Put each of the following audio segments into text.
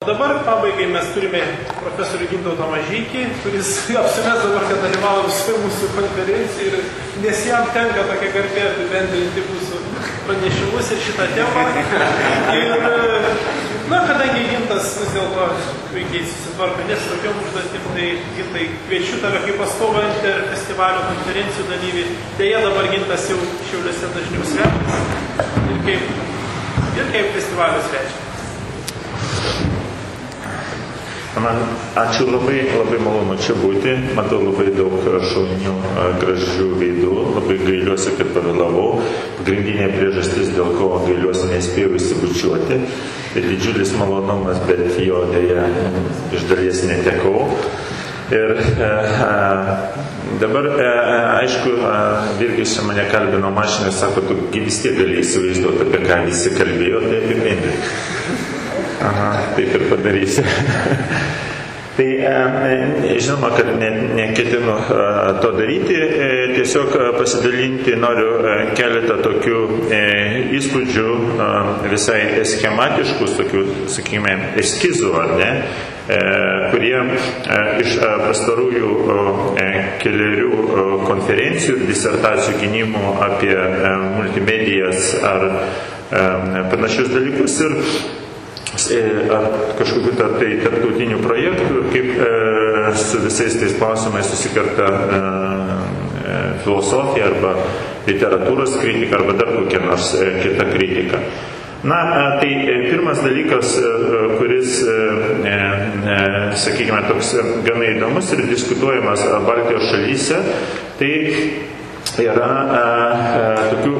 Dabar pabaigai mes turime profesorių Gintautą Mažykį, kuris apsimes dabar, kad dalyvavo visų mūsų konferencijų, ir, nes jam tenka tokia garbė apibendrinti mūsų pranešimus ir šitą temą. Ir, na, kadangi Gintas vis dėlto puikiai susitvarko nes tokiom užduotim, tai Gintai kviečiu tave kaip inter festivalio konferencijų dalyvį. Deja, dabar Gintas jau šiauliuose dažniau svečias ir kaip, ir kaip festivalio svečias. Man ačiū labai, labai malonu čia būti. Matau labai daug šaunių, gražių veidų. Labai gailiuosi, kad pavėlavau. Pagrindinė priežastis, dėl ko gailiuosi, nespėjau įsibučiuoti. Tai didžiulis malonumas, bet jo dėja iš dalies netekau. Ir e, e, dabar, e, aišku, Virgis čia mane kalbino mašinai ir sako, tu vis tiek gali įsivaizduoti, apie ką visi kalbėjo, tai apibendrink. Aha, taip ir padarysiu. Tai žinoma, kad neketinu to daryti, tiesiog pasidalinti noriu keletą tokių įspūdžių, visai schematiškų, tokių, sakykime, eskizų, ar ne, kurie iš pastarųjų keliarių konferencijų ir disertacijų gynimų apie multimedijas ar panašius dalykus. Ir ar kažkokiu tai tarptautinių projektų, kaip e, su visais tais klausimais susikarta e, filosofija arba literatūros kritika arba dar kokia nors e, kita kritika. Na, tai pirmas dalykas, kuris, sakykime, toks gana įdomus ir diskutuojamas Baltijos šalyse, tai yra tokių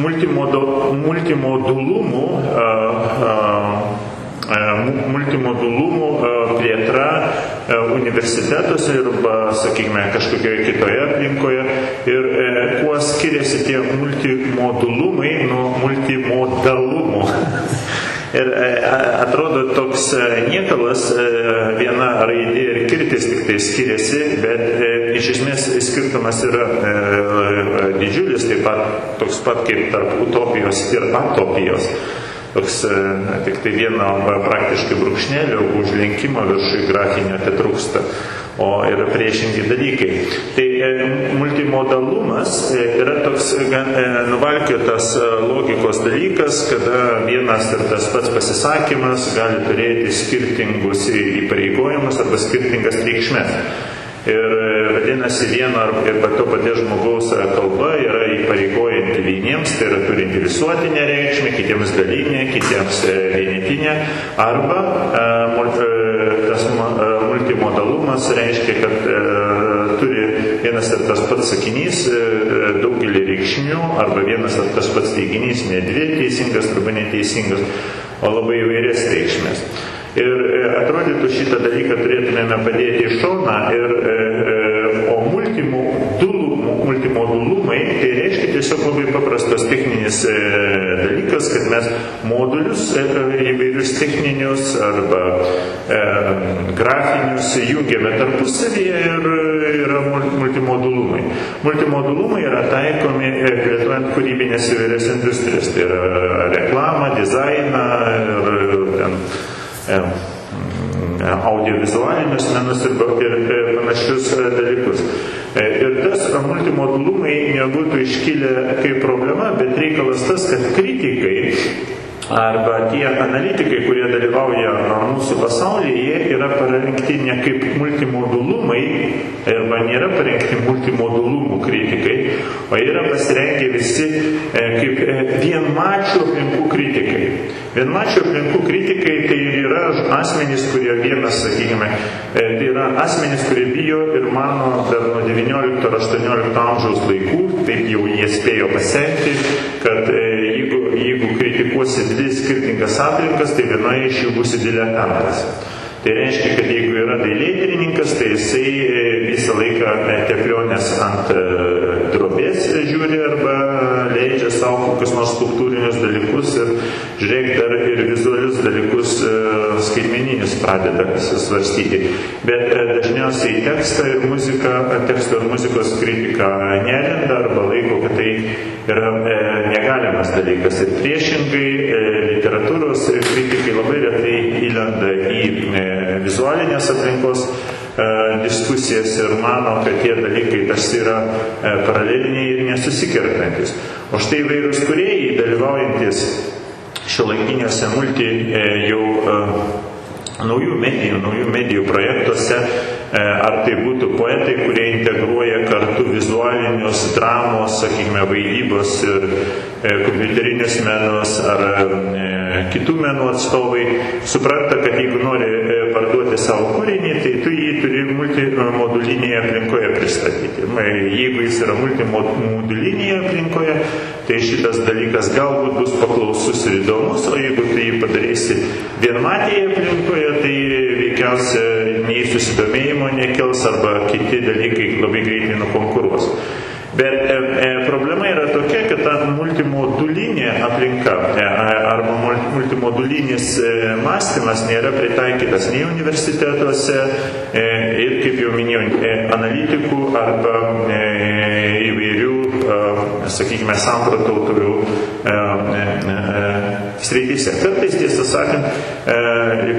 multimodulumų, multimodulumų plėtra universitetuose arba, sakykime, kažkokioje kitoje aplinkoje ir kuo skiriasi tie multimodulumai nuo multimodalumų. Ir atrodo toks niekalas, viena raidė ir kirtis tik tai skiriasi, bet iš esmės skirtumas yra didžiulis, taip pat toks pat kaip tarp utopijos ir atopijos. Toks tik tai vieno praktiškai brūkšnelio užlenkimo viršui grafinio atitrūksta o yra priešingi dalykai. Tai e, multimodalumas e, yra toks e, nuvalkiotas logikos dalykas, kada vienas ir tas pats pasisakymas gali turėti skirtingus įpareigojimus arba skirtingas reikšmės. Ir vadinasi, vieno ir to paties žmogaus kalba yra įpareigojanti vieniems, tai yra turinti visuotinę reikšmę, kitiems dalinę, kitiems vienetinę, arba tas multimodalumas reiškia, kad turi vienas ir tas pats sakinys daugelį reikšmių, arba vienas ir tas pats teiginys ne dvi teisingas arba neteisingas, o labai įvairias reikšmės. Ir atrodytų šitą dalyką turėtumėme padėti į šoną, ir, o multimodulumai, multimodulumai tai reiškia tiesiog labai paprastas techninis dalykas, kad mes modulius įvairius techninius arba e, grafinius jungiame tarpusavyje ir yra multimodulumai. Multimodulumai yra taikomi plėtojant kūrybinės įvairias industrijas, tai yra reklamą, dizainą ir ten audiovizualinius menus ir, ir, ir panašius dalykus. Ir tas multimodulumai nebūtų iškilę kaip problema, bet reikalas tas, kad kritikai arba tie analitikai, kurie dalyvauja mūsų pasaulyje, jie yra parengti ne kaip multimodulumai, arba nėra parengti multimodulumų kritikai, o yra pasirengę visi kaip vienmačių aplinkų kritikai. Vienmačių aplinkų kritikai tai yra asmenys, kurie vienas, sakykime, tai yra asmenys, kurie bijo ir mano dar nuo 19 ar 18 amžiaus laikų, taip jau jie spėjo pasenti, kad jeigu, jeigu kritikuosi dvi skirtingas aplinkas, tai vienoje iš jų bus diletantas. Tai reiškia, kad jeigu yra dailėtyrininkas, tai jisai visą laiką teplionės ant drobės žiūri arba leidžia savo kokius nors skulptūrinius dalykus ir žiūrėk dar ir vizualius dalykus skaitmeninius pradeda svarstyti. Bet dažniausiai tekstą ir muziką, teksto ir muzikos kritika nelenda arba laiko, kad tai yra negalimas dalykas. Ir priešingai literatūros kritikai labai retai įlenda į vizualinės aplinkos diskusijas ir mano, kad tie dalykai tarsi yra paraleliniai ir nesusikertantis. O štai įvairūs kuriejai dalyvaujantis šio laikiniuose multi jau naujų medijų, naujų medijų projektuose, e, ar tai būtų poetai, kurie integruoja kartu vizualinius dramos, sakykime, vaidybos ir e, kompiuterinius menus, ar e, kitų menų atstovai, supranta, kad jeigu nori parduoti savo kūrinį, tai tu jį turi multimodulinėje aplinkoje pristatyti. Jeigu jis yra multimodulinėje aplinkoje, tai šitas dalykas galbūt bus paklausus ir įdomus, o jeigu tai jį padarysi vienmatėje aplinkoje, tai veikiausia nei susidomėjimo nekels arba kiti dalykai labai greitai nukonkuruos. Bet e, e, problema yra tokia, kad ta multimodulinė aplinka e, arba multimodulinis e, mąstymas nėra pritaikytas nei universitetuose e, ir, kaip jau minėjau, e, analitikų arba įvairių, sakykime, samprotautorių e, srityse. Kartais, tiesą sakant, e,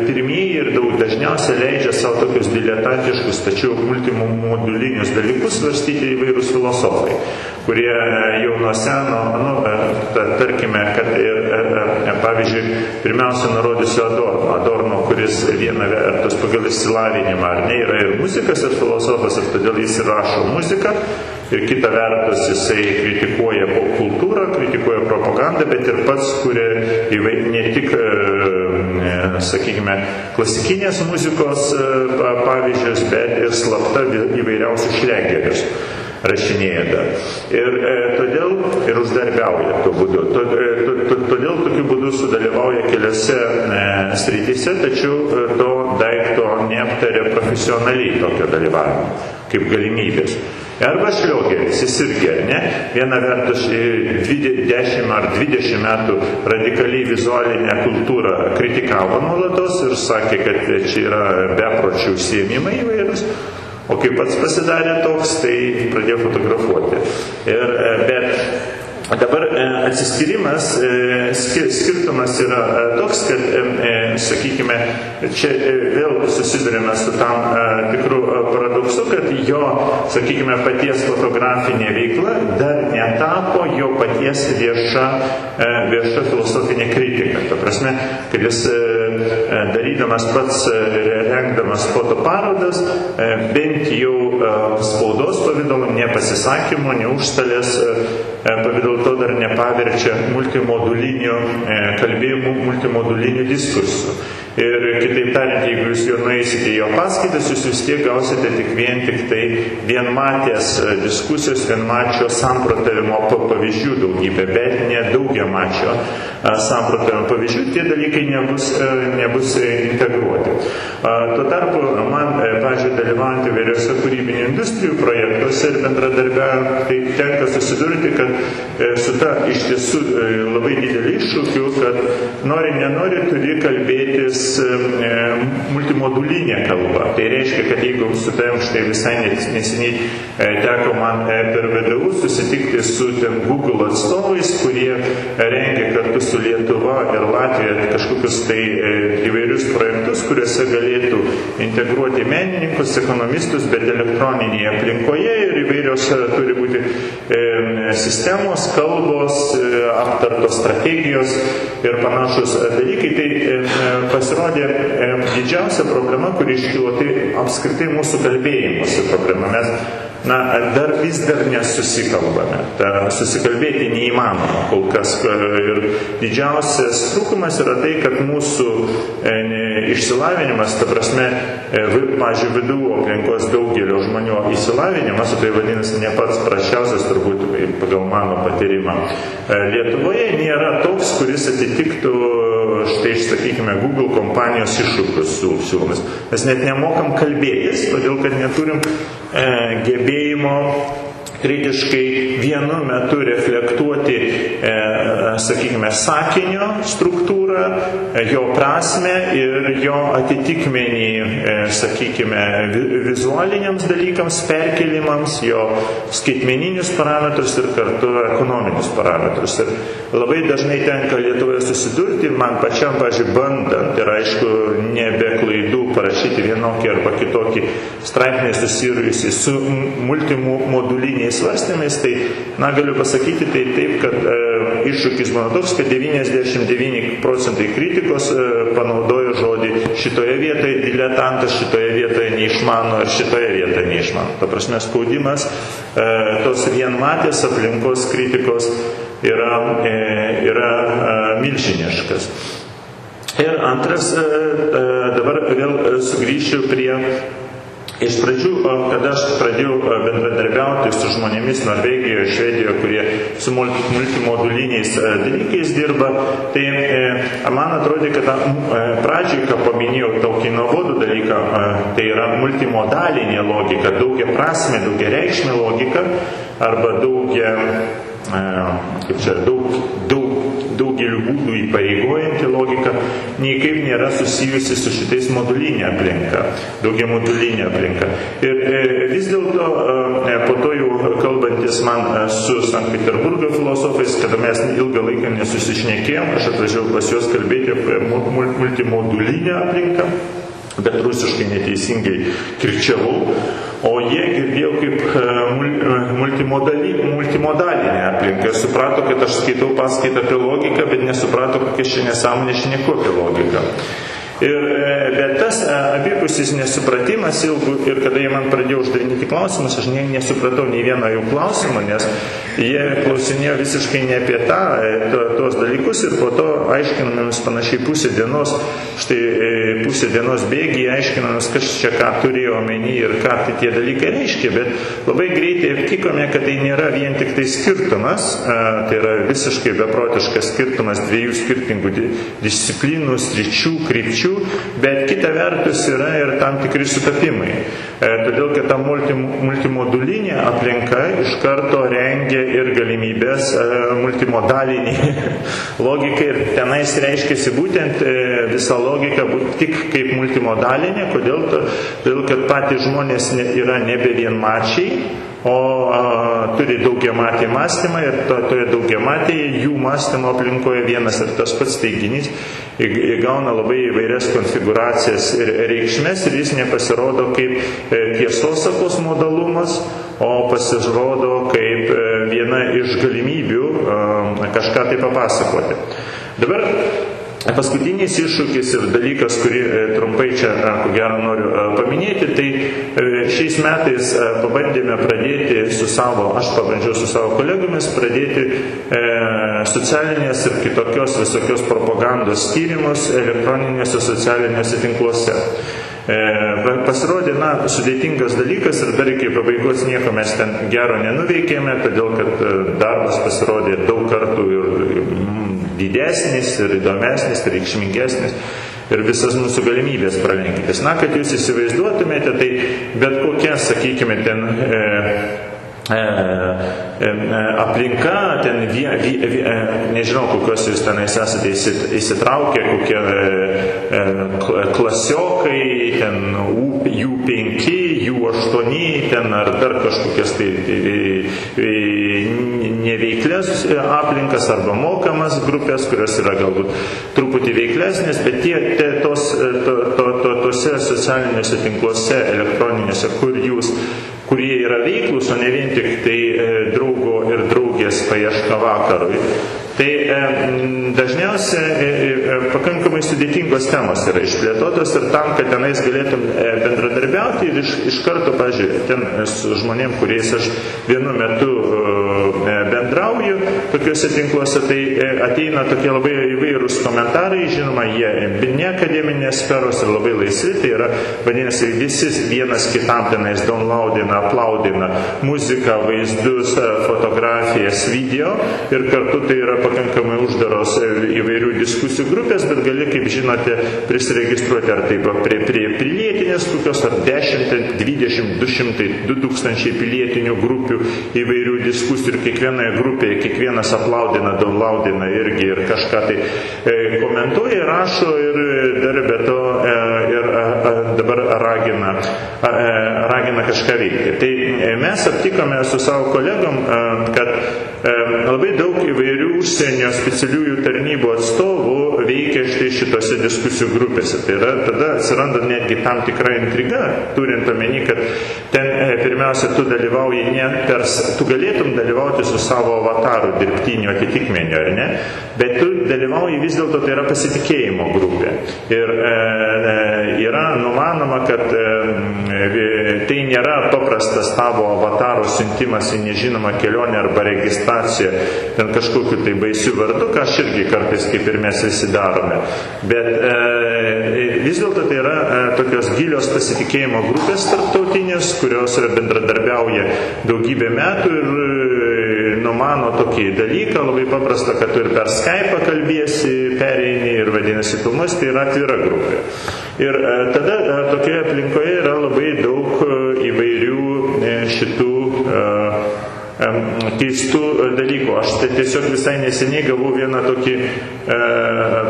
pirmieji ir daug dažniausiai leidžia savo tokius diletantiškus, tačiau multimodulinius dalykus svarstyti įvairūs filosofai, kurie jau nuo seno, nu, e, tarkime, kad ir, e, pavyzdžiui, pirmiausia, nurodysiu Adorno, Adorno, kuris viena vertus pagal išsilavinimą, ar ne, yra ir muzikas, ir filosofas, ir todėl jis rašo muziką, ir kita vertus jisai kritikuoja kultūrą, kritikuoja propagandą, bet ir pats kuria ne tik, e, e, sakykime, klasikinės muzikos e, pavyzdžius, bet ir slapta įvairiausius šlegerius rašinėja dar. Ir e, todėl ir uždarbiauja tuo būdu. Todėl tokiu būdu sudalyvauja keliose e, srityse, tačiau e, to profesionaliai tokio dalyvavimo kaip galimybės. Arba šliogeris, jis irgi, ne? Viena vertus 10 ar 20 metų radikaliai vizualinę kultūrą kritikavo nuolatos ir sakė, kad čia yra bepročių užsiemimai įvairūs. O kai pats pasidarė toks, tai pradėjo fotografuoti. Ir, e, bet Dabar e, atsiskyrimas, e, skirtumas yra toks, kad, sakykime, čia vėl susidurime su tam tikrų paradoksu, kad jo, sakykime, paties fotografinė veikla dar netapo jo paties vieša, vieša filosofinė kritika. Ta prasme, kad jis darydamas pats, rengdamas fotoparodas, bent jau spaudos pavydalu, ne pasisakymo, užstalės pavydalu to dar nepaverčia multimoduliniu kalbėjimu, multimoduliniu diskursu. Ir kitaip tariant, jeigu jūs jau nueisite į jo paskaitas, jūs vis tiek gausite tik vien tik tai vienmatės e, diskusijos, vienmačio samprotavimo pavyzdžių daugybę, bet ne daugiamačio e, samprotavimo pavyzdžių, tie dalykai nebus, e, nebus integruoti. Tuo tarpu man, pažiūrėjau, dalyvaujant įvairiose kūrybinių industrijų projektuose ir bendradarbiavant, tai tenka susidurti, kad su ta iš tiesų labai dideliu iššūkiu, kad nori, nenori turi kalbėtis E, multimodulinė kalba. Tai reiškia, kad jeigu su tavim štai visai neseniai e, teko man e, per VDU susitikti su ten Google atstovais, kurie rengia kartu su Lietuva ir Latvija kažkokius tai įvairius projektus, kuriuose galėtų integruoti menininkus, ekonomistus, bet elektroninėje aplinkoje ir įvairios turi būti sistemos, kalbos, aptartos strategijos ir panašus dalykai. Tai pas pasirodė e, didžiausia problema, kuri iškilo, tai apskritai mūsų kalbėjimuose problema. Mes na, dar vis dar nesusikalbame. Ta, susikalbėti neįmanoma kol kas. Ir didžiausias trūkumas yra tai, kad mūsų e, išsilavinimas, ta prasme, e, pažiūrėjau, vidų aplinkos daugelio žmonių išsilavinimas, tai vadinasi ne pats prašiausias turbūt pagal mano patyrimą. E, Lietuvoje nėra toks, kuris atitiktų štai, sakykime, Google kompanijos iššūkius siūlomis. Mes net nemokam kalbėtis, todėl kad neturim e, gebėjimo kritiškai vienu metu reflektuoti, e, sakykime, sakinio struktūrą, jo prasme ir jo atitikmenį, e, sakykime, vizualiniams dalykams, perkelimams, jo skaitmeninius parametrus ir kartu ekonominius parametrus. Ir labai dažnai tenka Lietuvoje susidurti, man pačiam, pažiūrėjau, bandant ir aišku, nebe klaidų parašyti vienokį arba kitokį straipsnį susirūjusi su multimoduliniais svarstymais, tai, na, galiu pasakyti tai taip, kad e, iššūkis mano toks, kad 99 procentai kritikos e, panaudojo žodį šitoje vietoje diletantas, šitoje vietoje neišmano ir šitoje vietoje neišmano. Ta prasme, spaudimas e, tos vienmatės aplinkos kritikos yra, e, yra milžiniškas. Ir antras, dabar vėl sugrįšiu prie Iš pradžių, kada aš pradėjau bendradarbiauti su žmonėmis Norvegijoje, Švedijoje, kurie su multimoduliniais dalykais dirba, tai e, man atrodė, kad e, pradžiai, ką paminėjau, tokį nuobodų dalyką, tai yra multimodalinė logika, daugia prasme, daugia reikšmė logika arba daugia, kaip čia, daug, daug daugeliu būdų įpareigojanti logika, niekaip nėra susijusi su šitais modulinė aplinka, daugia modulinė aplinka. Ir e, vis dėlto e, po to jau kalbantis man e, su Sankt Peterburgo filosofais, kada mes ilgą laiką nesusišnekėjom, aš atvažiavau pas juos kalbėti apie multimodulinę aplinką bet rusiškai neteisingai kirčiavau, o jie girdėjo kaip e, e, multimodalinė aplinka. Suprato, kad aš skaitau paskaitą apie logiką, bet nesuprato, kokia šią nesąmonę šneku apie logiką. Ir, tas abipusis nesupratimas ilgų ir kada jie man pradėjo uždavinėti klausimus, aš nesupratau nei vieno jų klausimo, nes jie klausinėjo visiškai ne apie tą, to, tuos dalykus ir po to aiškinamėms panašiai pusę dienos, štai pusę dienos bėgiai aiškinamėms, kas čia ką turėjo omeny ir ką tai tie dalykai reiškia, bet labai greitai aptikome, kad tai nėra vien tik tai skirtumas, tai yra visiškai beprotiškas skirtumas dviejų skirtingų disciplinų, sričių, krypčių bet kita vertus yra ir tam tikri sutapimai. E, todėl, kad ta multi, multimodulinė aplinka iš karto rengia ir galimybės e, multimodaliniai logikai ir tenais reiškiasi būtent e, visa logika tik kaip multimodalinė, kodėl? Todėl, kad patys žmonės yra nebe vienmačiai, o a, turi daugiamatį mąstymą ir to, toje daugiamatėje jų mąstymo aplinkoje vienas ir tas pats teiginys įgauna labai įvairias konfiguracijas ir reikšmės ir jis nepasirodo kaip e, tiesosakos modalumas, o pasirodo kaip e, viena iš galimybių kažką tai papasakoti. Dabar Paskutinis iššūkis ir dalykas, kurį e, trumpai čia, e, ko gero, noriu e, paminėti, tai šiais metais pabandėme pradėti su savo, aš pabandžiau su savo kolegomis pradėti socialinės ir kitokios visokios propagandos tyrimus elektroninėse socialiniuose tinkluose. Pasirodė, na, sudėtingas dalykas ir dar iki pabaigos nieko mes ten gero nenuveikėme, todėl kad darbas pasirodė daug kartų ir didesnis ir įdomesnis reikšmingesnis ir visas mūsų galimybės pralenkytis. Na, kad jūs įsivaizduotumėte, tai bet kokia, sakykime, ten e, e, e, aplinka, ten vie, vie, vie, e, nežinau, kokios jūs tenais esate įsitraukę, kokie e, e klasiokai, ten jų penki, jų aštuoni, ten ar dar kažkokias tai, tai neveiklės aplinkas arba mokamas grupės, kurios yra galbūt truputį veiklesnės, bet tie, tie tos, to, to, to, tose socialiniuose tinkluose elektroniniuose, kur jūs kurie yra veiklus, o ne vien tik tai e, draugo ir draugės paieška vakarui. Tai e, dažniausiai e, e, pakankamai sudėtingos temos yra išplėtotos ir tam, kad tenais galėtum e, bendradarbiauti ir iš, iš karto, pažiūrėjau, ten su žmonėm, kuriais aš vienu metu e, bendrauju tokiuose tinkluose, tai e, ateina tokie labai įvairūs komentarai, žinoma, jie ne akademinės sferos ir labai laisvi, tai yra, vadinasi, visi vienas kitam tenais downloadina, aplaudina muziką, vaizdus, fotografijas, video ir kartu tai yra pakankamai uždaros įvairių diskusijų grupės, bet gali, kaip žinote, prisiregistruoti ar taip prie, prie pilietinės kokios, ar 10, 20, 200, 2000 pilietinių grupių įvairių diskusijų ir kiekvienoje grupėje kiekvienas aplaudina, daulaudina irgi ir kažką tai e, komentuoja, rašo ir dar be to e, ir a, dabar ragina, a, e, ragina kažką veikti. Tai e, mes aptikome su savo kolegom, kad labai daug įvairių užsienio specialiųjų tarnybų atstovų veikia štai šitose diskusijų grupėse. Tai yra, tada atsiranda netgi tam tikra intriga, turint omeny, kad ten e, pirmiausia tu dalyvauji ne per, tu galėtum dalyvauti su savo avataru dirbtiniu atitikmeniu, ar ne, bet tu dalyvauji vis dėlto tai yra pasitikėjimo grupė. Ir e, e, yra numanoma, kad e, tai nėra paprastas tavo avataro siuntimas į nežinomą kelionę arba registraciją ten kažkokiu tai baisiu vardu, ką aš irgi kartais kaip ir mes visi darome. Bet e, vis dėlto tai yra e, tokios gilios pasitikėjimo grupės tarptautinės, kurios bendradarbiauja daugybę metų ir e, numano tokį dalyką, labai paprasta, kad tu ir per Skype kalbėsi, pereini ir vadinasi pilnas, tai yra atvira grupė. Ir e, tada e, tokioje aplinkoje yra labai daug šitų e, keistų dalykų. Aš tai tiesiog visai neseniai gavau vieną tokį e,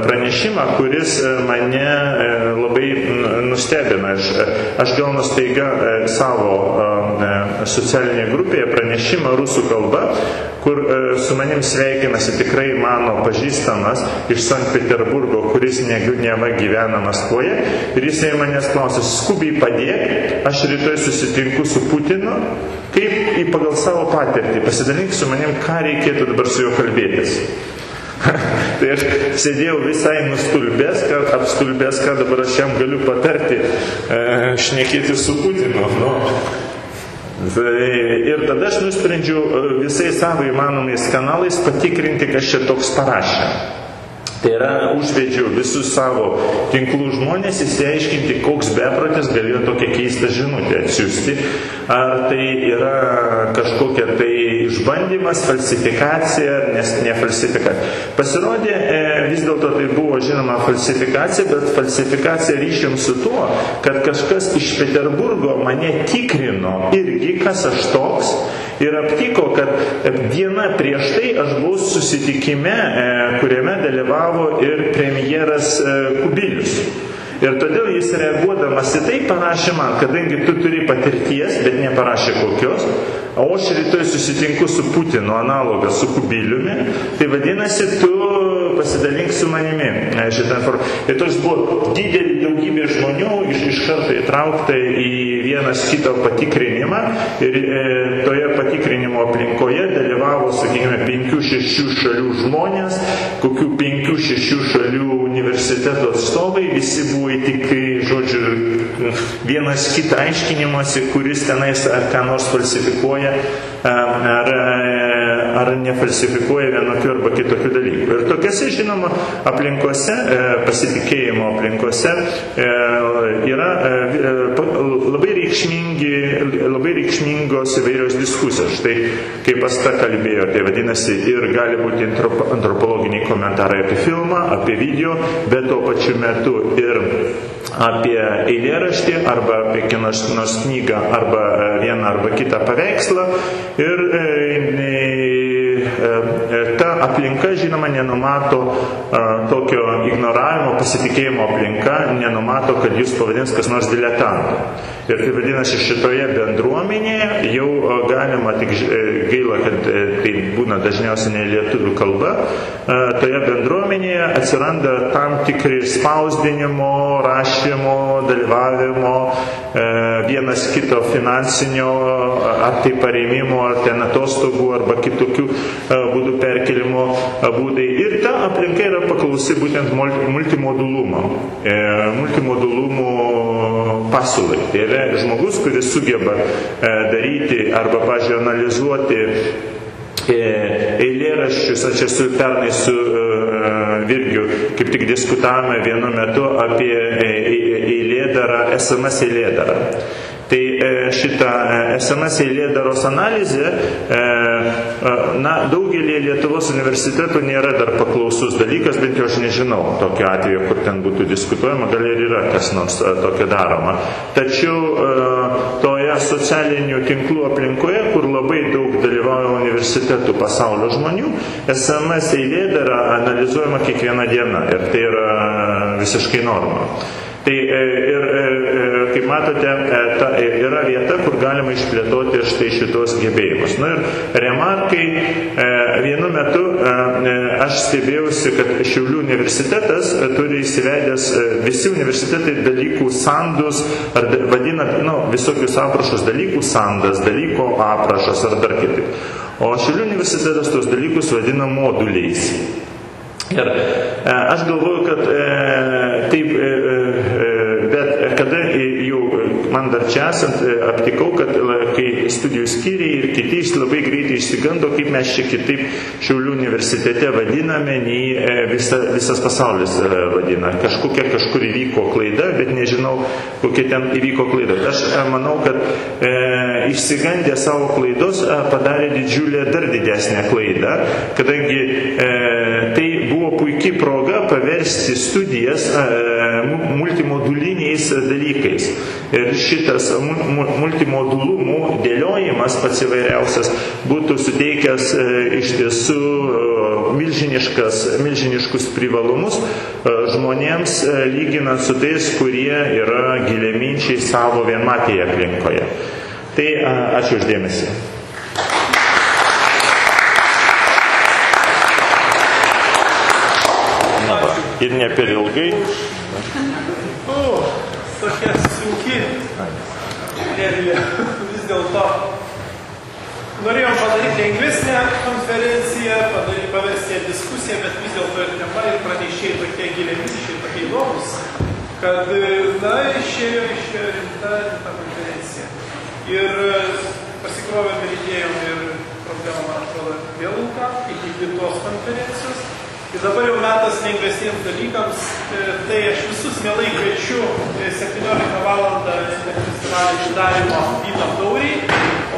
pranešimą, kuris e, mane labai nustebina. Aš, aš gaunu staiga savo socialinėje grupėje pranešimą rusų kalba, kur su manim sveikinasi tikrai mano pažįstamas iš Sankt Peterburgo, kuris neva gyvena Maskvoje. Ir jisai manęs klausė, skubiai padėk, aš rytoj susitinku su Putinu Kaip į pagal savo patirtį pasidalink su manim, ką reikėtų dabar su juo kalbėtis. tai aš sėdėjau visai nustulbęs, kad apstulbęs, ką dabar aš jam galiu patarti, e, šnekėti su Putinu. Nu. Tai, ir tada aš nusprendžiau e, visais savo įmanomais kanalais patikrinti, kas čia toks parašė. Tai yra, užvedžiau visus savo tinklų žmonės įsiaiškinti, koks beprotis galėjo tokią keistą žinutę atsiųsti. Ar tai yra kažkokia tai išbandymas, falsifikacija, nes ne falsifikacija. Pasirodė, e, vis dėlto tai buvo žinoma falsifikacija, bet falsifikacija ryšium su tuo, kad kažkas iš Peterburgo mane tikrino irgi, kas aš toks ir aptiko, kad diena prieš tai aš buvau susitikime, e, kuriame dalyvavo ir premjeras e, Kubilius. Ir todėl jis reaguodamas į tai parašė man, kadangi tu turi patirties, bet neparašė kokios, o aš rytoj susitinku su Putino analogas, su Kubiliumi, tai vadinasi, tu pasidalink su manimi e, šitą informaciją. Ir toks buvo didelį daugybė žmonių iš, iš karto įtraukta į vienas kito patikrinimą ir e, toje patikrinimo aplinkoje dalyvavo, sakykime, penkių, šešių šalių žmonės, kokių penkių, šešių šalių universiteto atstovai, visi buvo įtikai, žodžiu, vienas kitą aiškinimuose, kuris tenais ar ką nors falsifikuoja, ar, ar nefalsifikuoja vienokių arba kitokių dalykų. Ir tokiuose, žinoma, aplinkose, e, pasitikėjimo aplinkose e, yra e, labai, labai reikšmingos įvairios diskusijos. Štai, kaip pasta kalbėjo, tai vadinasi, ir gali būti antropologiniai komentarai apie filmą, apie video, bet tuo pačiu metu ir apie eilėraštį arba apie kinos knygą arba vieną arba kitą paveikslą ir E, e, ta aplinka, žinoma, nenumato e, tokio ignoravimo, pasitikėjimo aplinka, nenumato, kad jūs pavadins kas nors diletantu. Ir tai vadinasi, šitoje bendruomenėje jau galima, tik gaila, kad tai būna dažniausiai ne lietuvių kalba, toje bendruomenėje atsiranda tam tikri spausdinimo, rašymo, dalyvavimo, vienas kito finansinio, ar tai pareimimo, ar ten atostogų, arba kitokių būdų perkelimo būdai. Ir ta aplinka yra paklausi būtent multimodulumo, e, multimodulumo pasiūlai. Tai yra žmogus, kuris sugeba e, daryti arba, pažiūrėjau, analizuoti e, eilėraščius, aš esu pernai su Virgiu, kaip tik diskutavome vienu metu apie eilėdarą, SMS eilėdarą. Tai šitą SMS eilėdaros analizė, na, daugelį Lietuvos universitetų nėra dar paklausus dalykas, bent jau aš nežinau tokio atveju, kur ten būtų diskutuojama, gal ir yra kas nors tokio daroma. Tačiau toje socialinių tinklų aplinkoje, kur labai daug dalyvauja universitetų pasaulio žmonių, SMS eilėdara analizuojama kiekvieną dieną ir tai yra visiškai norma. Tai e, ir, e, e, kaip matote, ta yra vieta, kur galima išplėtoti štai šitos gebėjimus. Na ir remarkai, vienu metu aš stebėjausi, kad Šiaulių universitetas turi įsivedęs visi universitetai dalykų sandus, ar vadina, nu, visokius aprašus dalykų sandas, dalyko aprašas ar dar kitaip. O Šiaulių universitetas tos dalykus vadina moduliais. Ir e, aš galvoju, kad e, taip, e, dar čia esant aptikau, kad kai studijų skyriai ir kiti labai greitai išsigando, kaip mes čia kitaip Šiaulių universitete vadiname, nei visa, visas pasaulis vadina. Kažkokia kažkur įvyko klaida, bet nežinau, kokia ten įvyko klaida. Aš manau, kad e, išsigandę savo klaidos padarė didžiulę dar didesnę klaidą, kadangi e, tai buvo puikiai proga paversti studijas e, multimoduliniais dalykais. Ir šitas multimodulumų dėliojimas pats įvairiausias būtų suteikęs e, iš tiesų e, milžiniškus privalumus žmonėms lyginant su tais, kurie yra giliaminčiai savo vienmatėje aplinkoje. Tai ačiū uždėmesi. Ir ne per ilgai. O, tokia sunki erdvė. Vis dėlto norėjom padaryti lengvesnę konferenciją, padaryti paversti diskusiją, bet vis dėlto ir tema ir pranešėjai tokie giliaminčiai, tokie įdomus, kad, na, išėjo, išėjo rimta, rimta konferencija. Ir pasikrovėm ir įdėjom ir problemą, man atrodo, vėl iki kitos konferencijos. Ir dabar jau metas lengvesniems dalykams, e, tai aš visus mielai kviečiu 17 val. festivalį atidarimo vyno tauriai,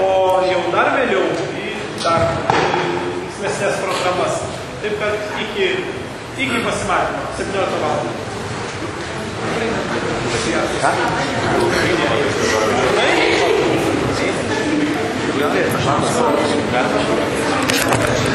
o jau dar vėliau į dar linksmesnės programas. Taip kad iki, iki pasimatymo 17 val. Thank